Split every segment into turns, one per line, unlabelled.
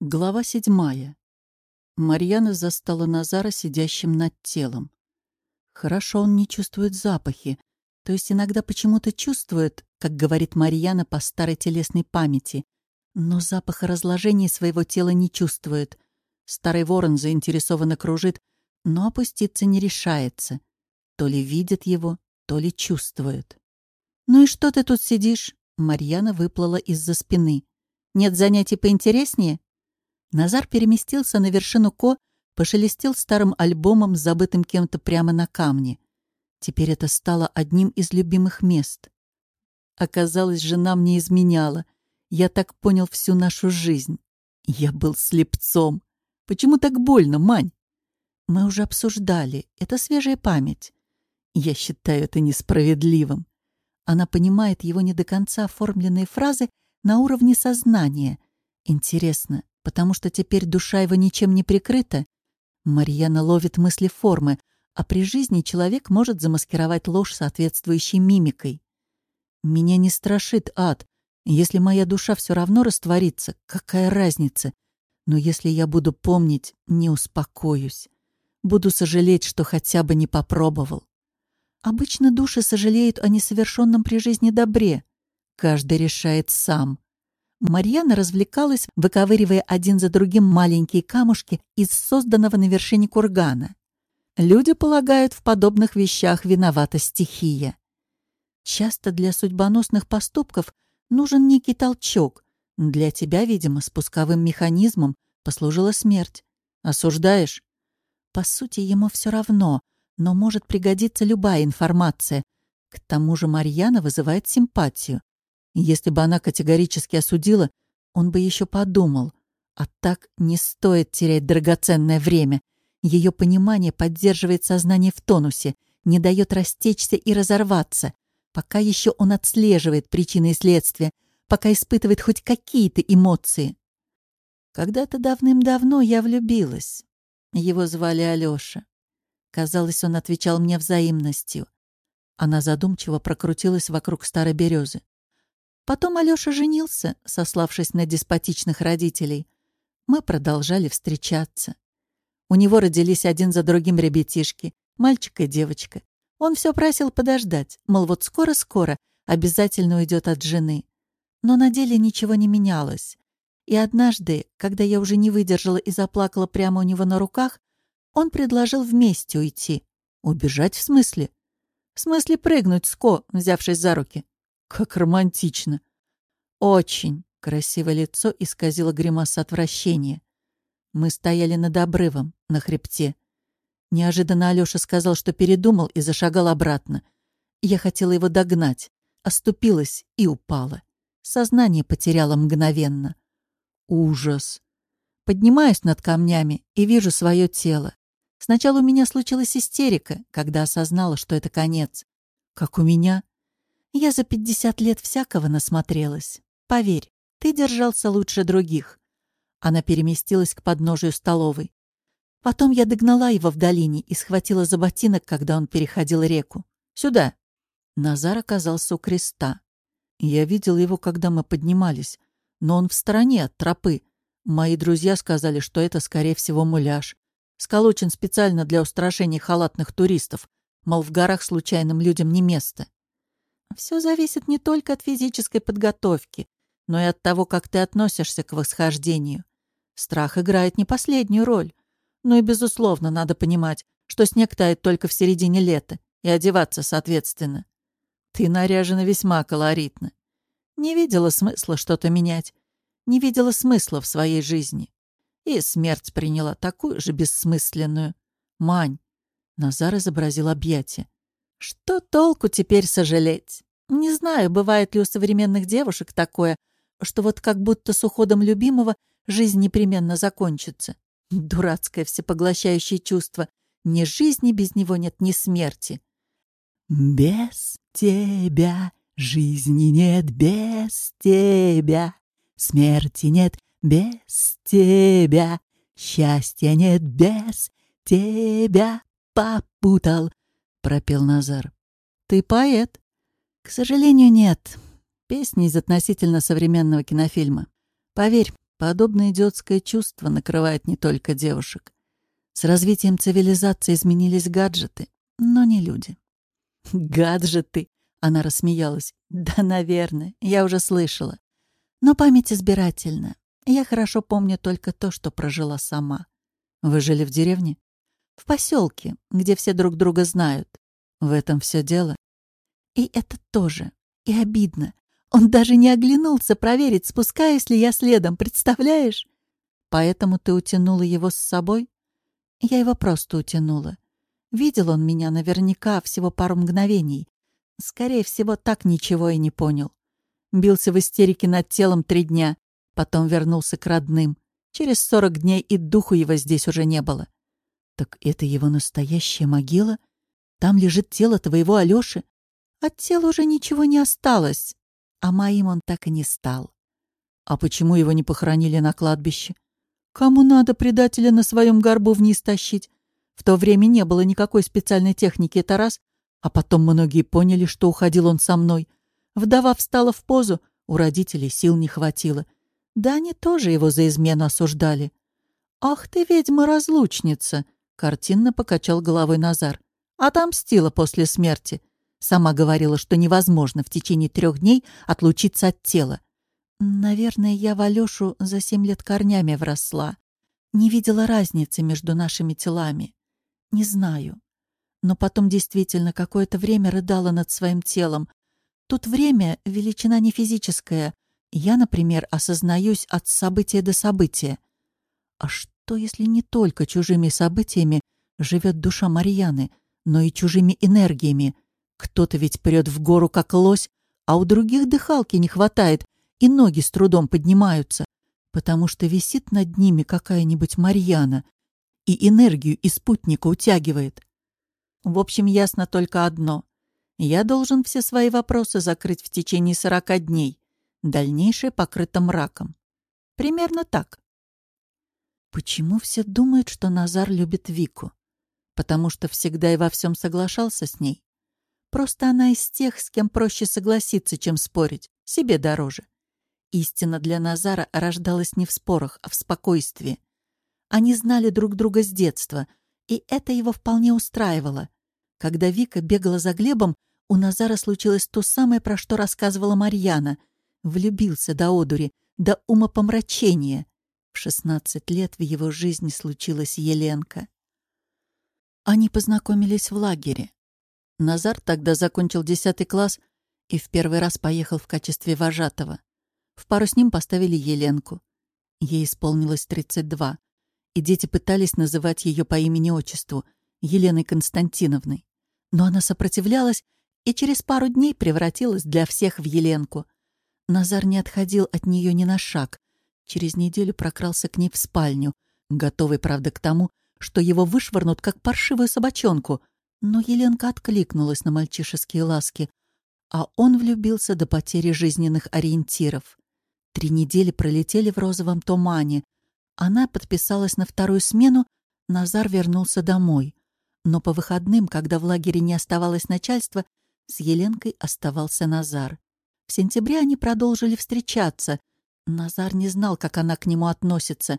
Глава седьмая. Марьяна застала Назара сидящим над телом. Хорошо он не чувствует запахи, то есть иногда почему-то чувствует, как говорит Марьяна по старой телесной памяти, но запаха разложения своего тела не чувствует. Старый ворон заинтересованно кружит, но опуститься не решается. То ли видит его, то ли чувствует. «Ну и что ты тут сидишь?» Марьяна выплыла из-за спины. «Нет занятий поинтереснее?» Назар переместился на вершину Ко, пошелестел старым альбомом, забытым кем-то прямо на камне. Теперь это стало одним из любимых мест. Оказалось, жена мне изменяла. Я так понял всю нашу жизнь. Я был слепцом. Почему так больно, Мань? Мы уже обсуждали. Это свежая память. Я считаю это несправедливым. Она понимает его не до конца оформленные фразы на уровне сознания. Интересно, потому что теперь душа его ничем не прикрыта. Марьяна ловит мысли формы, а при жизни человек может замаскировать ложь соответствующей мимикой. Меня не страшит ад. Если моя душа все равно растворится, какая разница? Но если я буду помнить, не успокоюсь. Буду сожалеть, что хотя бы не попробовал. Обычно души сожалеют о несовершенном при жизни добре. Каждый решает сам. Марьяна развлекалась, выковыривая один за другим маленькие камушки из созданного на вершине кургана. Люди полагают, в подобных вещах виновата стихия. Часто для судьбоносных поступков нужен некий толчок. Для тебя, видимо, спусковым механизмом послужила смерть. Осуждаешь? По сути, ему все равно, но может пригодиться любая информация. К тому же Марьяна вызывает симпатию. Если бы она категорически осудила, он бы еще подумал. А так не стоит терять драгоценное время. Ее понимание поддерживает сознание в тонусе, не дает растечься и разорваться, пока еще он отслеживает причины и следствия, пока испытывает хоть какие-то эмоции. Когда-то давным-давно я влюбилась. Его звали Алёша. Казалось, он отвечал мне взаимностью. Она задумчиво прокрутилась вокруг старой березы. Потом Алёша женился, сославшись на деспотичных родителей. Мы продолжали встречаться. У него родились один за другим ребятишки, мальчик и девочка. Он все просил подождать, мол, вот скоро-скоро обязательно уйдет от жены. Но на деле ничего не менялось. И однажды, когда я уже не выдержала и заплакала прямо у него на руках, он предложил вместе уйти. Убежать в смысле? В смысле прыгнуть с Ко, взявшись за руки. Как романтично. Очень красивое лицо исказило гримаса отвращения. Мы стояли над обрывом, на хребте. Неожиданно Алёша сказал, что передумал и зашагал обратно. Я хотела его догнать, оступилась и упала. Сознание потеряла мгновенно. Ужас. Поднимаюсь над камнями и вижу свое тело. Сначала у меня случилась истерика, когда осознала, что это конец. Как у меня? Я за пятьдесят лет всякого насмотрелась. Поверь, ты держался лучше других. Она переместилась к подножию столовой. Потом я догнала его в долине и схватила за ботинок, когда он переходил реку. «Сюда!» Назар оказался у креста. Я видел его, когда мы поднимались, но он в стороне от тропы. Мои друзья сказали, что это, скорее всего, муляж. Сколочен специально для устрашения халатных туристов, мол, в горах случайным людям не место. Все зависит не только от физической подготовки, но и от того, как ты относишься к восхождению. Страх играет не последнюю роль. Ну и, безусловно, надо понимать, что снег тает только в середине лета, и одеваться соответственно. Ты наряжена весьма колоритно. Не видела смысла что-то менять. Не видела смысла в своей жизни. И смерть приняла такую же бессмысленную. Мань. Назар изобразил объятие. Что толку теперь сожалеть? Не знаю, бывает ли у современных девушек такое, что вот как будто с уходом любимого жизнь непременно закончится. Дурацкое всепоглощающее чувство. Ни жизни без него нет, ни смерти. «Без тебя жизни нет, без тебя смерти нет, без тебя счастья нет, без тебя попутал», — пропел Назар. «Ты поэт?» «К сожалению, нет. Песни из относительно современного кинофильма. Поверь, Подобное идиотское чувство накрывает не только девушек. С развитием цивилизации изменились гаджеты, но не люди. «Гаджеты!» — она рассмеялась. «Да, наверное, я уже слышала. Но память избирательна. Я хорошо помню только то, что прожила сама. Вы жили в деревне? В поселке, где все друг друга знают. В этом все дело. И это тоже. И обидно. Он даже не оглянулся проверить, спускаюсь ли я следом, представляешь? Поэтому ты утянула его с собой? Я его просто утянула. Видел он меня наверняка всего пару мгновений. Скорее всего, так ничего и не понял. Бился в истерике над телом три дня, потом вернулся к родным. Через сорок дней и духу его здесь уже не было. Так это его настоящая могила? Там лежит тело твоего Алёши? От тела уже ничего не осталось а моим он так и не стал. А почему его не похоронили на кладбище? Кому надо предателя на своем горбу вниз тащить? В то время не было никакой специальной техники, это раз. А потом многие поняли, что уходил он со мной. Вдова встала в позу, у родителей сил не хватило. Да они тоже его за измену осуждали. «Ах ты, ведьма-разлучница!» — картинно покачал головой Назар. «Отомстила после смерти. Сама говорила, что невозможно в течение трех дней отлучиться от тела. Наверное, я в Алёшу за семь лет корнями вросла. Не видела разницы между нашими телами. Не знаю. Но потом действительно какое-то время рыдала над своим телом. Тут время — величина не физическая. Я, например, осознаюсь от события до события. А что, если не только чужими событиями живет душа Марьяны, но и чужими энергиями — кто-то ведь прет в гору, как лось, а у других дыхалки не хватает, и ноги с трудом поднимаются, потому что висит над ними какая-нибудь Марьяна и энергию из спутника утягивает. В общем, ясно только одно. Я должен все свои вопросы закрыть в течение сорока дней. Дальнейшее покрыто мраком. Примерно так. Почему все думают, что Назар любит Вику? Потому что всегда и во всем соглашался с ней? Просто она из тех, с кем проще согласиться, чем спорить. Себе дороже. Истина для Назара рождалась не в спорах, а в спокойствии. Они знали друг друга с детства, и это его вполне устраивало. Когда Вика бегала за Глебом, у Назара случилось то самое, про что рассказывала Марьяна. Влюбился до одури, до умопомрачения. В 16 лет в его жизни случилась Еленка. Они познакомились в лагере. Назар тогда закончил 10 класс и в первый раз поехал в качестве вожатого. В пару с ним поставили Еленку. Ей исполнилось 32, и дети пытались называть ее по имени-отчеству Еленой Константиновной. Но она сопротивлялась и через пару дней превратилась для всех в Еленку. Назар не отходил от нее ни на шаг. Через неделю прокрался к ней в спальню, готовый, правда, к тому, что его вышвырнут, как паршивую собачонку — но Еленка откликнулась на мальчишеские ласки, а он влюбился до потери жизненных ориентиров. Три недели пролетели в розовом тумане. Она подписалась на вторую смену, Назар вернулся домой. Но по выходным, когда в лагере не оставалось начальства, с Еленкой оставался Назар. В сентябре они продолжили встречаться. Назар не знал, как она к нему относится.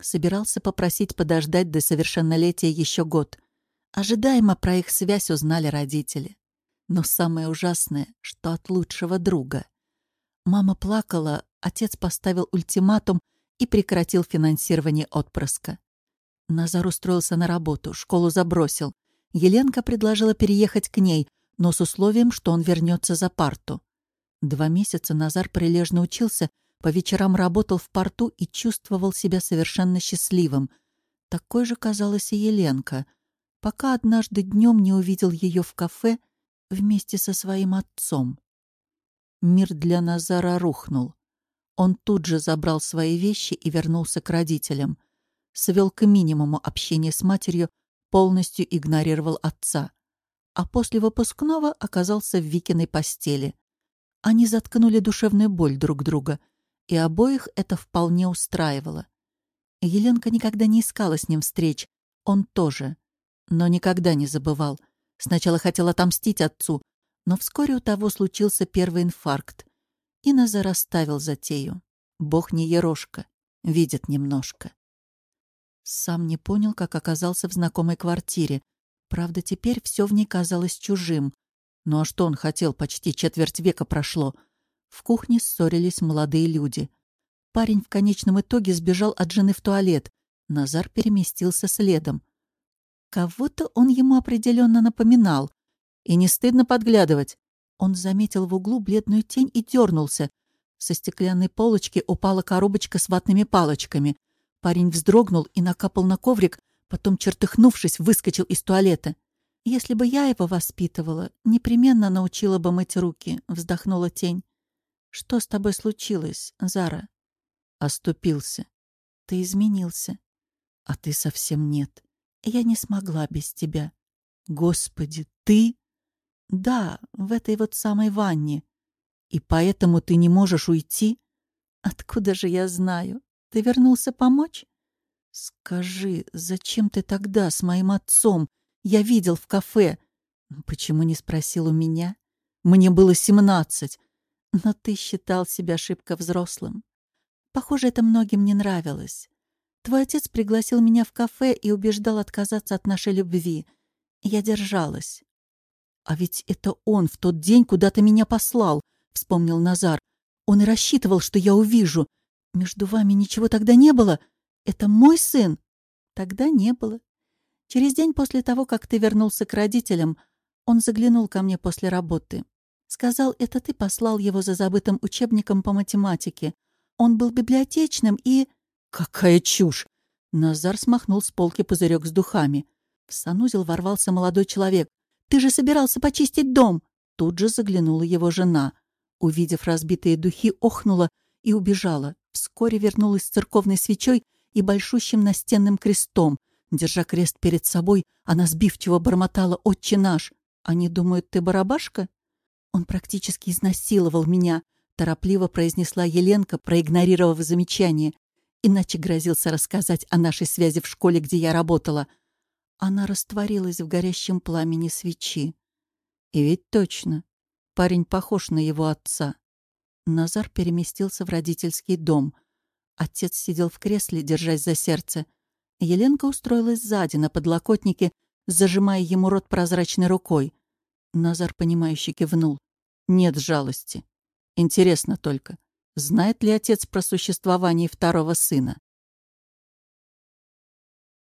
Собирался попросить подождать до совершеннолетия еще год. Ожидаемо про их связь узнали родители. Но самое ужасное, что от лучшего друга. Мама плакала, отец поставил ультиматум и прекратил финансирование отпрыска. Назар устроился на работу, школу забросил. Еленка предложила переехать к ней, но с условием, что он вернется за парту. Два месяца Назар прилежно учился, по вечерам работал в порту и чувствовал себя совершенно счастливым. Такой же казалась и Еленка — пока однажды днем не увидел ее в кафе вместе со своим отцом. Мир для Назара рухнул. Он тут же забрал свои вещи и вернулся к родителям. Свел к минимуму общение с матерью, полностью игнорировал отца. А после выпускного оказался в Викиной постели. Они заткнули душевную боль друг друга, и обоих это вполне устраивало. Еленка никогда не искала с ним встреч, он тоже — но никогда не забывал. Сначала хотел отомстить отцу, но вскоре у того случился первый инфаркт. И Назар оставил затею. Бог не ерошка. Видит немножко. Сам не понял, как оказался в знакомой квартире. Правда, теперь все в ней казалось чужим. Ну а что он хотел? Почти четверть века прошло. В кухне ссорились молодые люди. Парень в конечном итоге сбежал от жены в туалет. Назар переместился следом. Кого-то он ему определенно напоминал. И не стыдно подглядывать. Он заметил в углу бледную тень и дернулся. Со стеклянной полочки упала коробочка с ватными палочками. Парень вздрогнул и накапал на коврик, потом, чертыхнувшись, выскочил из туалета. «Если бы я его воспитывала, непременно научила бы мыть руки», — вздохнула тень. «Что с тобой случилось, Зара?» Оступился. «Ты изменился. А ты совсем нет. Я не смогла без тебя. Господи, ты...» «Да, в этой вот самой ванне. И поэтому ты не можешь уйти?» «Откуда же я знаю? Ты вернулся помочь?» «Скажи, зачем ты тогда с моим отцом? Я видел в кафе. Почему не спросил у меня? Мне было семнадцать. Но ты считал себя шибко взрослым. Похоже, это многим не нравилось. Твой отец пригласил меня в кафе и убеждал отказаться от нашей любви. Я держалась. А ведь это он в тот день куда-то меня послал, вспомнил Назар. Он и рассчитывал, что я увижу. Между вами ничего тогда не было? Это мой сын? Тогда не было. Через день после того, как ты вернулся к родителям, он заглянул ко мне после работы. Сказал, это ты послал его за забытым учебником по математике. Он был библиотечным и... Какая чушь! Назар смахнул с полки пузырек с духами. В санузел ворвался молодой человек. «Ты же собирался почистить дом!» Тут же заглянула его жена. Увидев разбитые духи, охнула и убежала. Вскоре вернулась с церковной свечой и большущим настенным крестом, Держа крест перед собой, она сбивчиво бормотала «Отче наш!» «Они думают, ты барабашка?» «Он практически изнасиловал меня», — торопливо произнесла Еленка, проигнорировав замечание. Иначе грозился рассказать о нашей связи в школе, где я работала. Она растворилась в горящем пламени свечи. И ведь точно, парень похож на его отца. Назар переместился в родительский дом. Отец сидел в кресле, держась за сердце — Еленка устроилась сзади, на подлокотнике, зажимая ему рот прозрачной рукой. Назар, понимающе кивнул. Нет жалости. Интересно только, знает ли отец про существование второго сына?